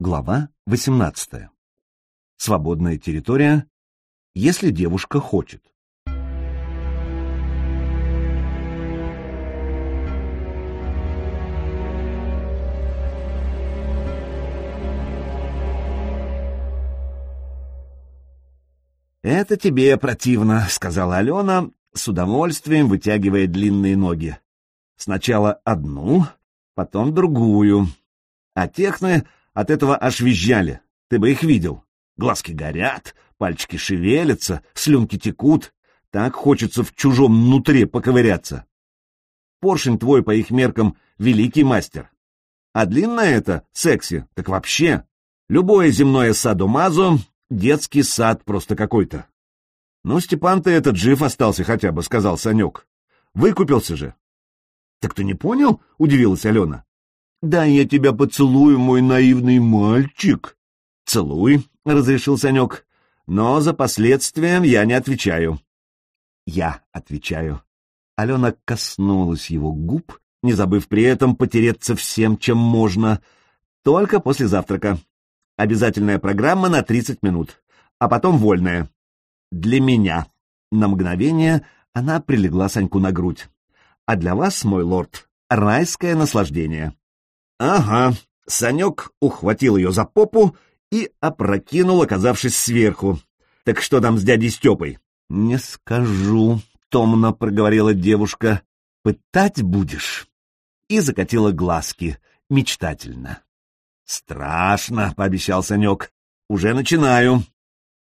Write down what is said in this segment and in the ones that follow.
Глава 18. Свободная территория, если девушка хочет. «Это тебе противно», — сказала Алена, с удовольствием вытягивая длинные ноги. «Сначала одну, потом другую. А техны от этого аж визжали. Ты бы их видел. Глазки горят, пальчики шевелятся, слюнки текут. Так хочется в чужом нутре поковыряться. Поршень твой, по их меркам, великий мастер. А длинное это, секси, так вообще. Любое земное садо-мазо — детский сад просто какой-то. Ну, Степан-то этот жив остался хотя бы, — сказал Санек. Выкупился же. — Так ты не понял? — удивилась Алена. «Да я тебя поцелую, мой наивный мальчик!» «Целуй», — разрешил Санек, — «но за последствия я не отвечаю». «Я отвечаю». Алена коснулась его губ, не забыв при этом потереться всем, чем можно, только после завтрака. Обязательная программа на 30 минут, а потом вольная. Для меня. На мгновение она прилегла Саньку на грудь. А для вас, мой лорд, райское наслаждение. Ага, Санек ухватил ее за попу и опрокинул, оказавшись сверху. Так что там с дядей Степой? Не скажу, томно проговорила девушка. Пытать будешь? И закатила глазки, мечтательно. Страшно, пообещал Санек. Уже начинаю.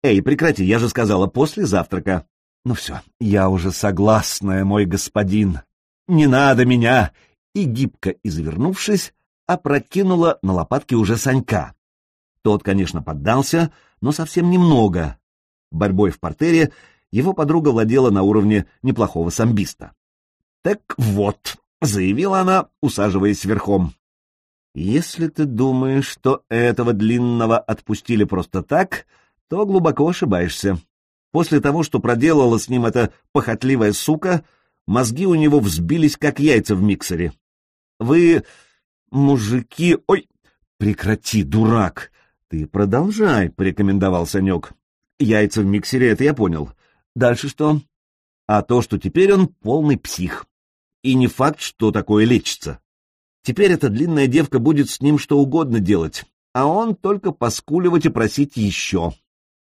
Эй, прекрати, я же сказала, после завтрака. Ну все, я уже согласная, мой господин. Не надо меня. И гибко извернувшись, опрокинула на лопатки уже Санька. Тот, конечно, поддался, но совсем немного. Борьбой в портере его подруга владела на уровне неплохого самбиста. «Так вот», — заявила она, усаживаясь верхом, — «если ты думаешь, что этого длинного отпустили просто так, то глубоко ошибаешься. После того, что проделала с ним эта похотливая сука, мозги у него взбились, как яйца в миксере. Вы мужики... Ой, прекрати, дурак! Ты продолжай, — порекомендовал Санек. Яйца в миксере, это я понял. Дальше что? А то, что теперь он полный псих. И не факт, что такое лечится. Теперь эта длинная девка будет с ним что угодно делать, а он только поскуливать и просить еще.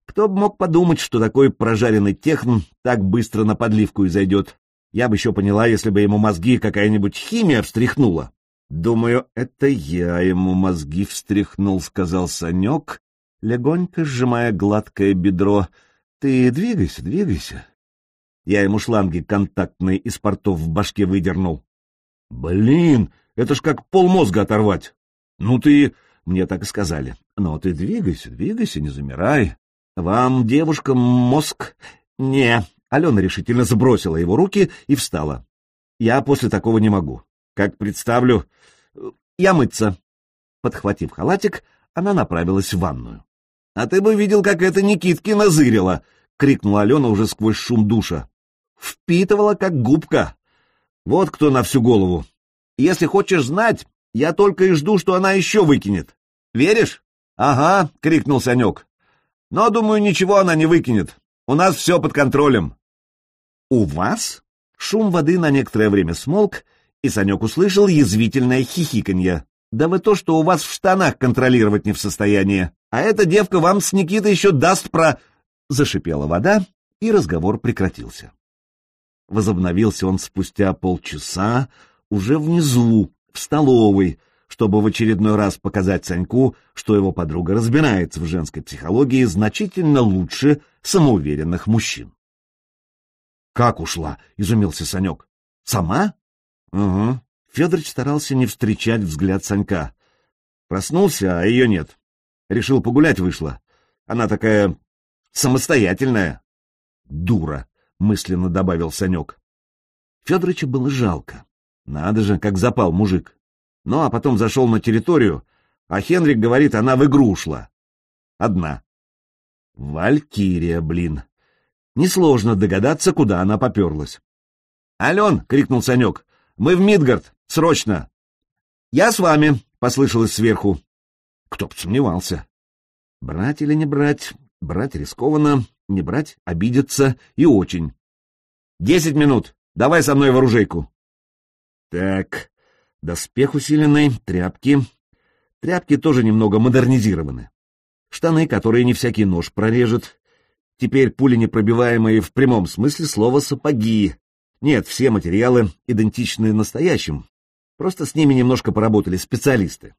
Кто бы мог подумать, что такой прожаренный техн так быстро на подливку и зайдет. Я бы еще поняла, если бы ему мозги какая-нибудь химия встряхнула. «Думаю, это я ему мозги встряхнул», — сказал Санек, легонько сжимая гладкое бедро. «Ты двигайся, двигайся». Я ему шланги контактные из портов в башке выдернул. «Блин, это ж как полмозга оторвать!» «Ну ты...» — мне так и сказали. «Но ты двигайся, двигайся, не замирай. Вам, девушкам, мозг...» «Не...» — Алена решительно сбросила его руки и встала. «Я после такого не могу. Как представлю... Я мыться. Подхватив халатик, она направилась в ванную. — А ты бы видел, как это Никиткина зырила! — крикнула Алена уже сквозь шум душа. — Впитывала, как губка. Вот кто на всю голову. Если хочешь знать, я только и жду, что она еще выкинет. Веришь? — Ага, — крикнул Санек. — Но, думаю, ничего она не выкинет. У нас все под контролем. — У вас? Шум воды на некоторое время смолк, и Санек услышал язвительное хихиканье. «Да вы то, что у вас в штанах контролировать не в состоянии. А эта девка вам с Никитой еще даст про...» Зашипела вода, и разговор прекратился. Возобновился он спустя полчаса, уже внизу, в столовой, чтобы в очередной раз показать Саньку, что его подруга разбирается в женской психологии значительно лучше самоуверенных мужчин. «Как ушла?» — изумился Санек. «Сама?» Угу. Федорович старался не встречать взгляд Санька. Проснулся, а ее нет. Решил погулять вышла. Она такая самостоятельная. Дура, мысленно добавил Санек. Федоровича было жалко. Надо же, как запал мужик. Ну, а потом зашел на территорию, а Хенрик говорит, она в игру ушла. Одна. Валькирия, блин. Несложно догадаться, куда она поперлась. «Ален!» — крикнул Санек. Мы в Мидгард! Срочно!» «Я с вами!» — послышалось сверху. Кто б сомневался. Брать или не брать? Брать рискованно, не брать — обидеться и очень. «Десять минут! Давай со мной в оружейку!» Так, доспех усиленный, тряпки. Тряпки тоже немного модернизированы. Штаны, которые не всякий нож прорежет. Теперь пули непробиваемые в прямом смысле слова сапоги. Нет, все материалы идентичны настоящим. Просто с ними немножко поработали специалисты.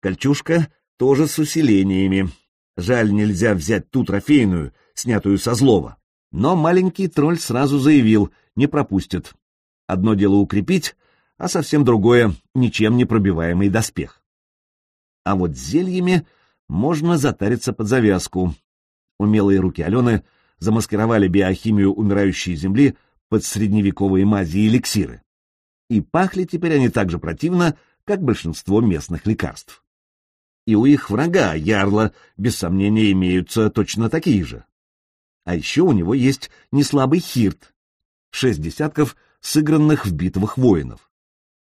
Кольчушка тоже с усилениями. Жаль, нельзя взять ту трофейную, снятую со злого. Но маленький тролль сразу заявил, не пропустит. Одно дело укрепить, а совсем другое — ничем не пробиваемый доспех. А вот зельями можно затариться под завязку. Умелые руки Алены замаскировали биохимию умирающей земли под средневековые мази и эликсиры. И пахли теперь они так же противно, как большинство местных лекарств. И у их врага, Ярла, без сомнения, имеются точно такие же. А еще у него есть неслабый хирт, шесть десятков сыгранных в битвах воинов.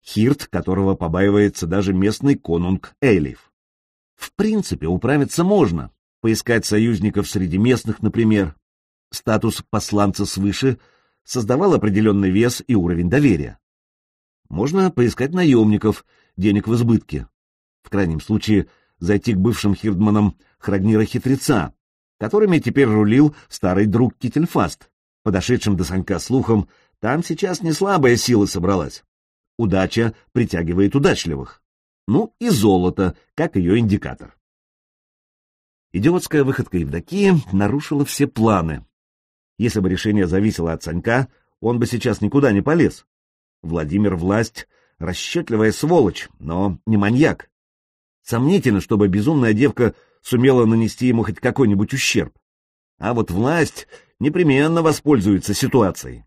Хирт, которого побаивается даже местный конунг Эйлиф. В принципе, управиться можно, поискать союзников среди местных, например. Статус посланца свыше создавал определенный вес и уровень доверия. Можно поискать наемников, денег в избытке. В крайнем случае, зайти к бывшим хирдманам Храгнира-хитреца, которыми теперь рулил старый друг Кительфаст, подошедшим до Санька слухом, там сейчас не слабая сила собралась. Удача притягивает удачливых. Ну и золото, как ее индикатор. Идиотская выходка Евдокии нарушила все планы. Если бы решение зависело от Санька, он бы сейчас никуда не полез. Владимир власть — расчетливая сволочь, но не маньяк. Сомнительно, чтобы безумная девка сумела нанести ему хоть какой-нибудь ущерб. А вот власть непременно воспользуется ситуацией.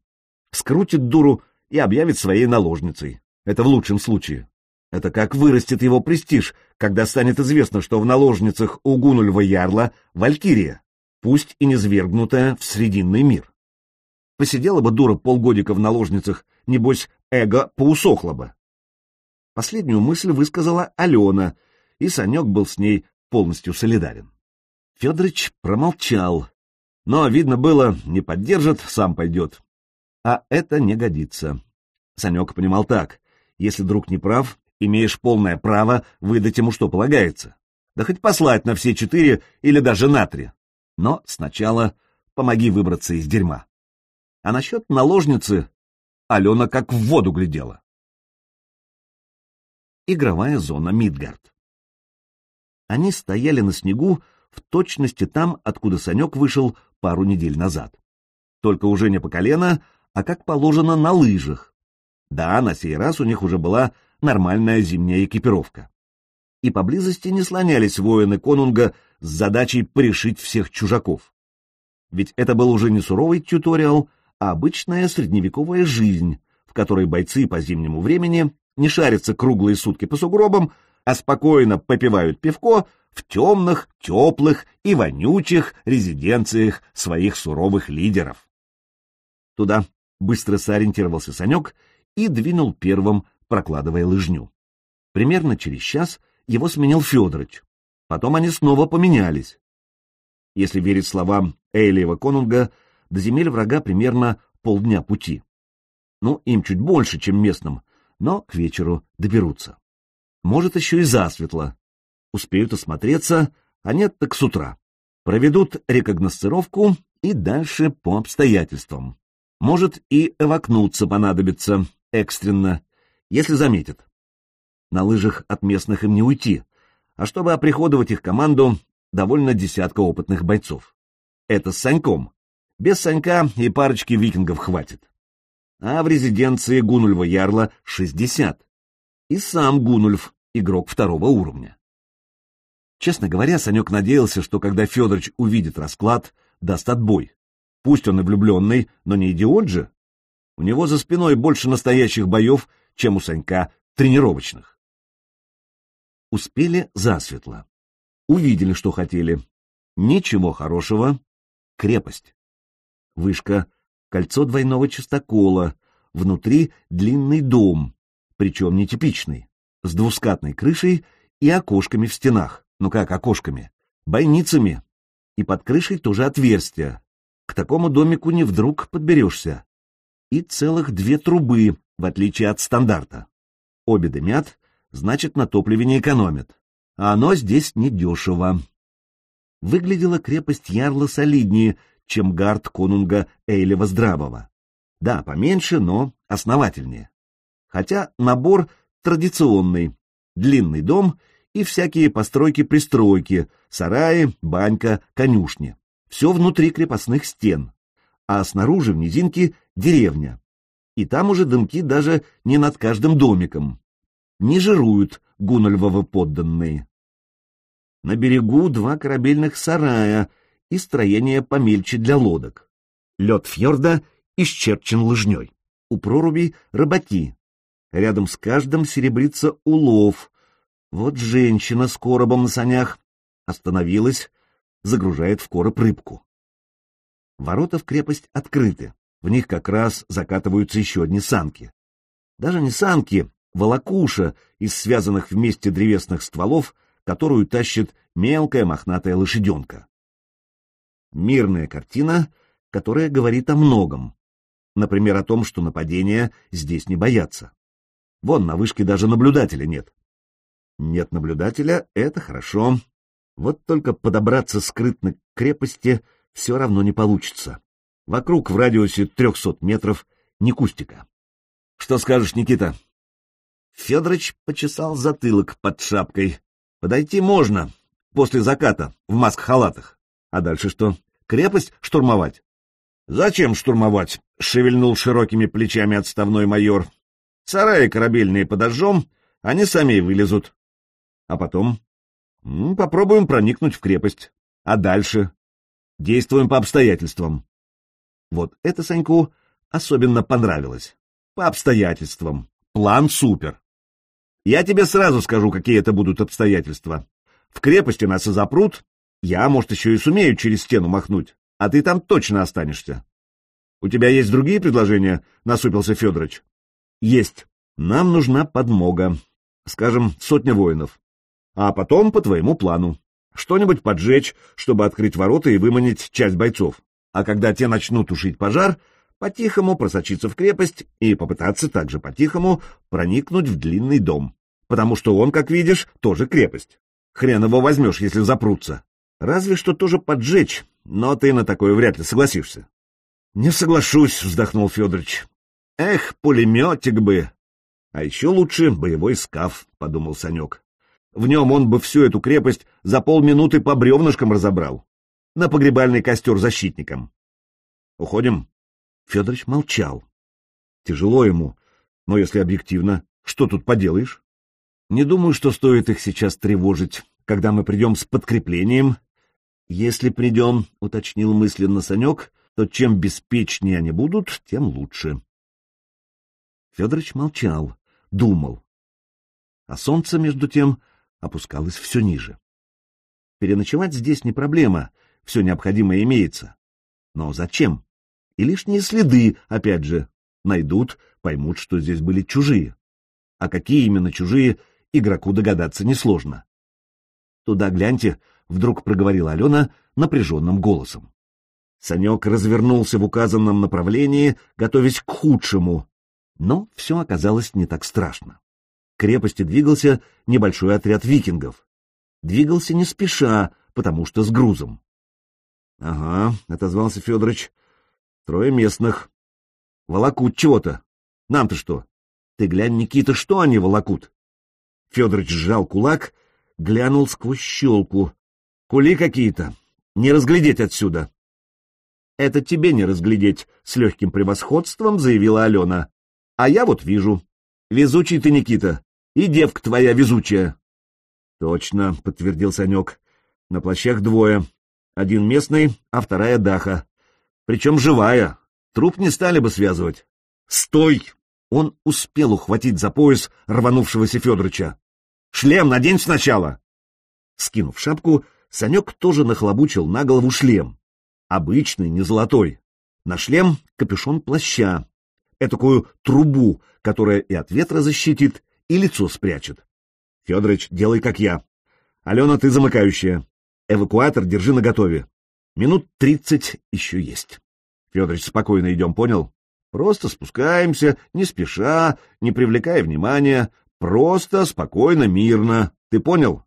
Скрутит дуру и объявит своей наложницей. Это в лучшем случае. Это как вырастет его престиж, когда станет известно, что в наложницах у Гунульва Ярла Валькирия, пусть и низвергнутая в Срединный мир. Посидела бы дура полгодика в наложницах, небось, эго поусохло бы. Последнюю мысль высказала Алена, и Санек был с ней полностью солидарен. Федорович промолчал, но, видно было, не поддержит, сам пойдет. А это не годится. Санек понимал так, если друг не прав, имеешь полное право выдать ему, что полагается. Да хоть послать на все четыре или даже на три. Но сначала помоги выбраться из дерьма. А насчет наложницы Алена как в воду глядела. Игровая зона Мидгард. Они стояли на снегу в точности там, откуда Санек вышел пару недель назад. Только уже не по колено, а как положено на лыжах. Да, на сей раз у них уже была нормальная зимняя экипировка. И поблизости не слонялись воины конунга с задачей порешить всех чужаков. Ведь это был уже не суровый тьюториал, а обычная средневековая жизнь, в которой бойцы по зимнему времени не шарятся круглые сутки по сугробам, а спокойно попивают пивко в темных, теплых и вонючих резиденциях своих суровых лидеров. Туда быстро сориентировался Санек и двинул первым прокладывая лыжню. Примерно через час его сменил Федорович. Потом они снова поменялись. Если верить словам Эйлиева Конунга, до земель врага примерно полдня пути. Ну, им чуть больше, чем местным, но к вечеру доберутся. Может, еще и засветло. Успеют осмотреться, а нет, так с утра. Проведут рекогносцировку и дальше по обстоятельствам. Может, и эвакнуться понадобится экстренно, если заметят. На лыжах от местных им не уйти, а чтобы оприходовать их команду, довольно десятка опытных бойцов. Это с Саньком. Без Санька и парочки викингов хватит. А в резиденции Гунульва Ярла 60. И сам Гунульф, игрок второго уровня. Честно говоря, Санек надеялся, что когда Федорович увидит расклад, даст отбой. Пусть он и влюбленный, но не идиот же. У него за спиной больше настоящих боев, чем у Санька тренировочных. Успели засветло. Увидели, что хотели. Ничего хорошего. Крепость. Вышка — кольцо двойного частокола, внутри длинный дом, причем нетипичный, с двускатной крышей и окошками в стенах, Ну как, окошками? Бойницами. И под крышей тоже отверстие. К такому домику не вдруг подберешься. И целых две трубы, в отличие от стандарта. Обе дымят, значит, на топливе не экономят. А оно здесь недешево. Выглядела крепость Ярла солиднее, чем гард конунга Эйлева Здравого. Да, поменьше, но основательнее. Хотя набор традиционный. Длинный дом и всякие постройки-пристройки, сараи, банька, конюшни. Все внутри крепостных стен. А снаружи в низинке деревня. И там уже дымки даже не над каждым домиком. Не жируют Гунальвовы подданные. На берегу два корабельных сарая и строение помельче для лодок. Лед фьорда исчерчен лыжней. У проруби рыбаки. Рядом с каждым серебрится улов. Вот женщина с коробом на санях остановилась, загружает в короб рыбку. Ворота в крепость открыты, в них как раз закатываются еще одни санки. Даже не санки, волокуша из связанных вместе древесных стволов, которую тащит мелкая мохнатая лошаденка. Мирная картина, которая говорит о многом. Например, о том, что нападения здесь не боятся. Вон, на вышке даже наблюдателя нет. Нет наблюдателя — это хорошо. Вот только подобраться скрытно к крепости все равно не получится. Вокруг в радиусе трехсот метров ни кустика. Что скажешь, Никита? Федорович почесал затылок под шапкой. Подойти можно, после заката, в маск-халатах. А дальше что? Крепость штурмовать? Зачем штурмовать? Шевельнул широкими плечами отставной майор. Сараи корабельные подожжем, они сами вылезут. А потом? Попробуем проникнуть в крепость. А дальше? Действуем по обстоятельствам. Вот это Саньку особенно понравилось. По обстоятельствам. План супер. Я тебе сразу скажу, какие это будут обстоятельства. В крепости нас и запрут. Я, может, еще и сумею через стену махнуть, а ты там точно останешься. — У тебя есть другие предложения? — насупился Федорович. — Есть. Нам нужна подмога. Скажем, сотня воинов. А потом по твоему плану. Что-нибудь поджечь, чтобы открыть ворота и выманить часть бойцов. А когда те начнут тушить пожар, по-тихому просочиться в крепость и попытаться также по-тихому проникнуть в длинный дом. Потому что он, как видишь, тоже крепость. Хрен его возьмешь, если запрутся. Разве что тоже поджечь, но ты на такое вряд ли согласишься. — Не соглашусь, — вздохнул Федорович. — Эх, пулеметик бы! А еще лучше боевой скаф, — подумал Санек. В нем он бы всю эту крепость за полминуты по бревнышкам разобрал. На погребальный костер защитникам. — Уходим? Федорович молчал. Тяжело ему, но если объективно, что тут поделаешь? Не думаю, что стоит их сейчас тревожить, когда мы придем с подкреплением. Если придем, — уточнил мысленно Санек, — то чем беспечнее они будут, тем лучше. Федорович молчал, думал. А солнце, между тем, опускалось все ниже. Переночевать здесь не проблема, все необходимое имеется. Но зачем? И лишние следы, опять же, найдут, поймут, что здесь были чужие. А какие именно чужие, игроку догадаться несложно. «Туда гляньте», — вдруг проговорила Алена напряженным голосом. Санек развернулся в указанном направлении, готовясь к худшему. Но все оказалось не так страшно. К крепости двигался небольшой отряд викингов. Двигался не спеша, потому что с грузом. — Ага, — отозвался Федорович, — трое местных. Волокут чего-то. Нам-то что? Ты глянь, Никита, что они волокут? Федорович сжал кулак, глянул сквозь щелку. Кули какие-то. Не разглядеть отсюда. Это тебе не разглядеть, с легким превосходством заявила Алена. А я вот вижу. Везучий ты, Никита. И девка твоя везучая. Точно, подтвердил Санек. На плащах двое. Один местный, а вторая Даха. Причем живая. Труп не стали бы связывать. Стой! Он успел ухватить за пояс рванувшегося Федорыча. «Шлем надень сначала!» Скинув шапку, Санек тоже нахлобучил на голову шлем. Обычный, не золотой. На шлем капюшон плаща. Этакую трубу, которая и от ветра защитит, и лицо спрячет. Федорович, делай как я. Алена, ты замыкающая. Эвакуатор держи наготове. Минут тридцать еще есть. Федорович, спокойно идем, понял? Просто спускаемся, не спеша, не привлекая внимания, просто, спокойно, мирно. Ты понял?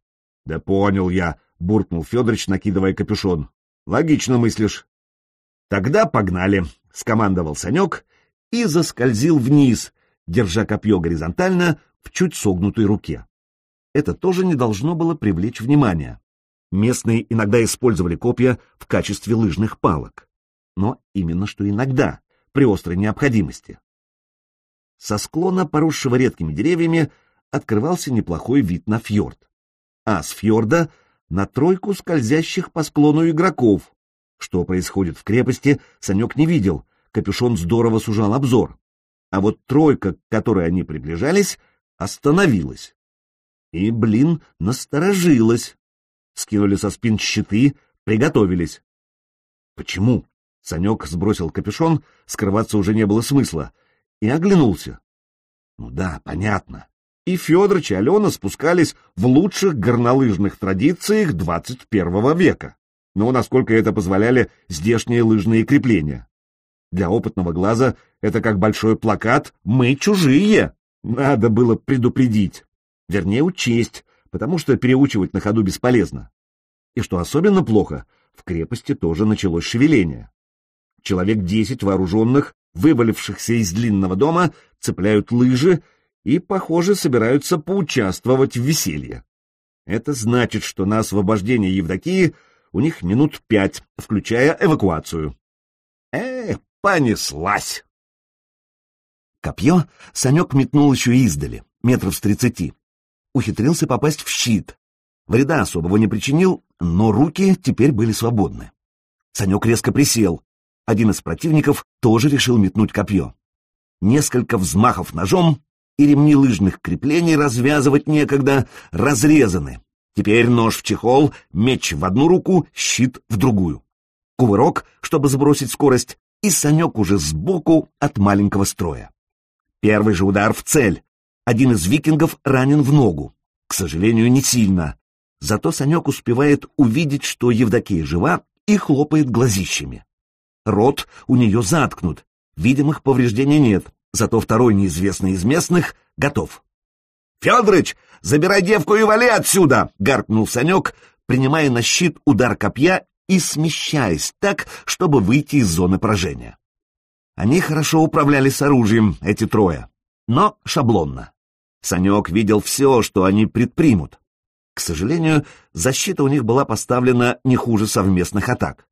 Да понял я, буркнул Федорович, накидывая капюшон. Логично мыслишь. Тогда погнали, скомандовал Санек и заскользил вниз, держа копье горизонтально в чуть согнутой руке. Это тоже не должно было привлечь внимания. Местные иногда использовали копья в качестве лыжных палок. Но именно что иногда, при острой необходимости. Со склона, поросшего редкими деревьями, открывался неплохой вид на фьорд. А с фьорда — на тройку скользящих по склону игроков. Что происходит в крепости, Санек не видел, капюшон здорово сужал обзор. А вот тройка, к которой они приближались, остановилась. И, блин, насторожилась. Скинули со спин щиты, приготовились. Почему? Санек сбросил капюшон, скрываться уже не было смысла, и оглянулся. Ну да, понятно. И Федорович и Алена спускались в лучших горнолыжных традициях 21 века. Но насколько это позволяли здешние лыжные крепления. Для опытного глаза это как большой плакат «Мы чужие». Надо было предупредить. Вернее, учесть, потому что переучивать на ходу бесполезно. И что особенно плохо, в крепости тоже началось шевеление. Человек десять вооруженных, вывалившихся из длинного дома, цепляют лыжи и, похоже, собираются поучаствовать в веселье. Это значит, что на освобождение Евдокии у них минут пять, включая эвакуацию. Э, понеслась! Копье Санек метнул еще издали, метров с тридцати. Ухитрился попасть в щит. Вреда особого не причинил, но руки теперь были свободны. Санек резко присел, один из противников тоже решил метнуть копье. Несколько взмахов ножом, и ремни лыжных креплений развязывать некогда, разрезаны. Теперь нож в чехол, меч в одну руку, щит в другую. Кувырок, чтобы сбросить скорость, и Санек уже сбоку от маленького строя. Первый же удар в цель. Один из викингов ранен в ногу. К сожалению, не сильно. Зато Санек успевает увидеть, что Евдокия жива, и хлопает глазищами. Рот у нее заткнут, видимых повреждений нет, зато второй неизвестный из местных готов. «Федорыч, забирай девку и вали отсюда!» — гаркнул Санек, принимая на щит удар копья и смещаясь так, чтобы выйти из зоны поражения. Они хорошо управляли с оружием, эти трое, но шаблонно. Санек видел все, что они предпримут. К сожалению, защита у них была поставлена не хуже совместных атак.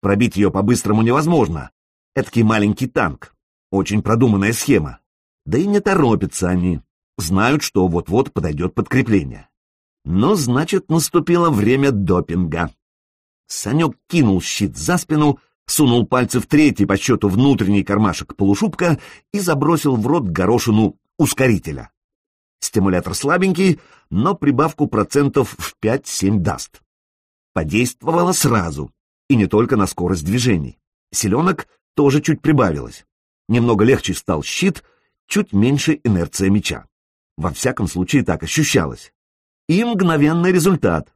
Пробить ее по-быстрому невозможно. Эдакий маленький танк. Очень продуманная схема. Да и не торопятся они. Знают, что вот-вот подойдет подкрепление. Но, значит, наступило время допинга. Санек кинул щит за спину, сунул пальцы в третий по счету внутренний кармашек полушубка и забросил в рот горошину ускорителя. Стимулятор слабенький, но прибавку процентов в 5-7 даст. Подействовало сразу. И не только на скорость движений. Селенок тоже чуть прибавилось. Немного легче стал щит, чуть меньше инерция меча. Во всяком случае так ощущалось. И мгновенный результат.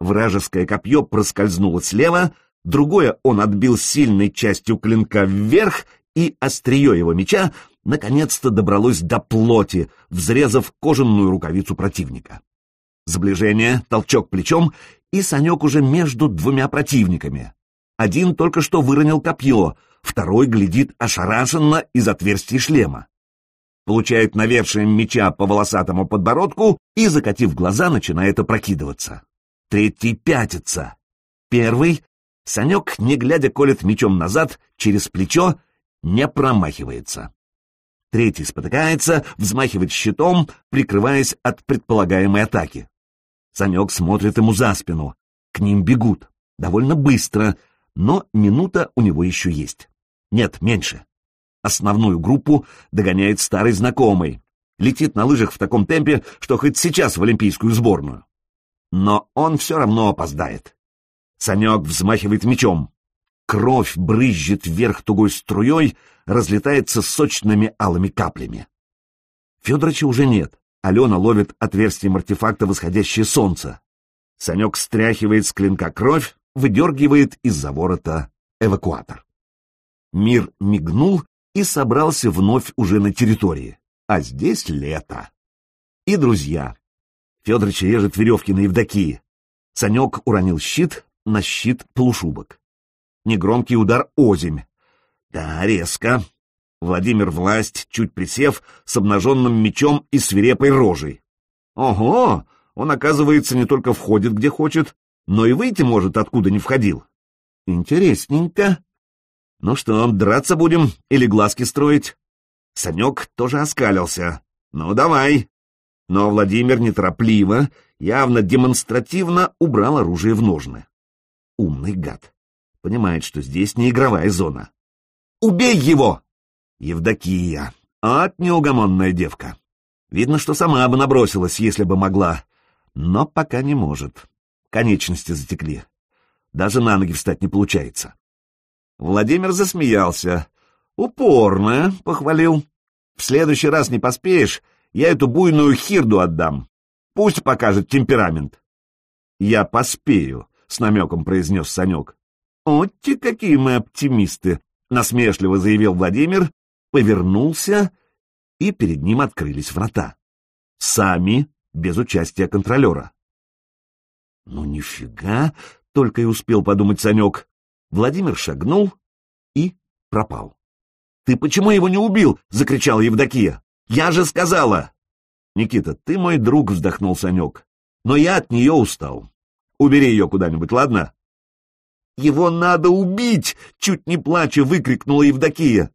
Вражеское копье проскользнуло слева, другое он отбил сильной частью клинка вверх, и острие его меча наконец-то добралось до плоти, взрезав кожаную рукавицу противника. Сближение, толчок плечом, и Санек уже между двумя противниками. Один только что выронил копье, второй глядит ошарашенно из отверстия шлема. Получает навершием меча по волосатому подбородку и, закатив глаза, начинает опрокидываться. Третий пятится. Первый, Санек, не глядя, колет мечом назад, через плечо, не промахивается. Третий спотыкается, взмахивает щитом, прикрываясь от предполагаемой атаки. Санек смотрит ему за спину. К ним бегут. Довольно быстро, но минута у него еще есть. Нет, меньше. Основную группу догоняет старый знакомый. Летит на лыжах в таком темпе, что хоть сейчас в олимпийскую сборную. Но он все равно опоздает. Санек взмахивает мечом. Кровь брызжет вверх тугой струей, разлетается сочными алыми каплями. Федорыча уже нет. Алена ловит отверстием артефакта восходящее солнце. Санек стряхивает с клинка кровь, выдергивает из-за ворота эвакуатор. Мир мигнул и собрался вновь уже на территории. А здесь лето. И друзья. Федорович режет веревки на Евдокии. Санек уронил щит, на щит полушубок. Негромкий удар озимь. Да, резко. Владимир власть, чуть присев, с обнаженным мечом и свирепой рожей. Ого! Он, оказывается, не только входит где хочет, но и выйти может, откуда не входил. Интересненько. Ну что, драться будем или глазки строить? Санек тоже оскалился. Ну, давай. Но Владимир неторопливо, явно демонстративно убрал оружие в ножны. Умный гад. Понимает, что здесь не игровая зона. «Убей его!» Евдокия. От неугомонная девка. Видно, что сама бы набросилась, если бы могла. Но пока не может. Конечности затекли. Даже на ноги встать не получается. Владимир засмеялся. «Упорная», — похвалил. «В следующий раз не поспеешь, я эту буйную хирду отдам. Пусть покажет темперамент». «Я поспею», — с намеком произнес Санек. «Отти, какие мы оптимисты!» — насмешливо заявил Владимир, повернулся, и перед ним открылись врата. Сами, без участия контролера. «Ну нифига!» — только и успел подумать Санек. Владимир шагнул и пропал. «Ты почему его не убил?» — закричала Евдокия. «Я же сказала!» «Никита, ты мой друг», — вздохнул Санек. «Но я от нее устал. Убери ее куда-нибудь, ладно?» «Его надо убить!» — чуть не плача выкрикнула Евдокия.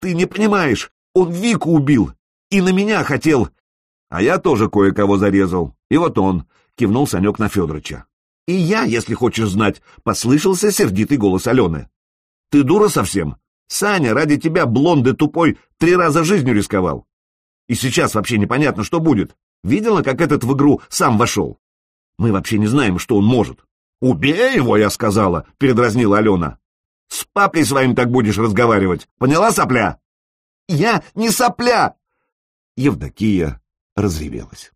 «Ты не понимаешь, он Вику убил и на меня хотел!» «А я тоже кое-кого зарезал. И вот он!» — кивнул Санек на Федорыча. «И я, если хочешь знать», — послышался сердитый голос Алены. «Ты дура совсем? Саня ради тебя, блонды тупой, три раза жизнью рисковал. И сейчас вообще непонятно, что будет. Видела, как этот в игру сам вошел? Мы вообще не знаем, что он может». «Убей его, я сказала», — передразнила Алена. «С папой своим так будешь разговаривать. Поняла, сопля?» «Я не сопля!» Евдокия разревелась.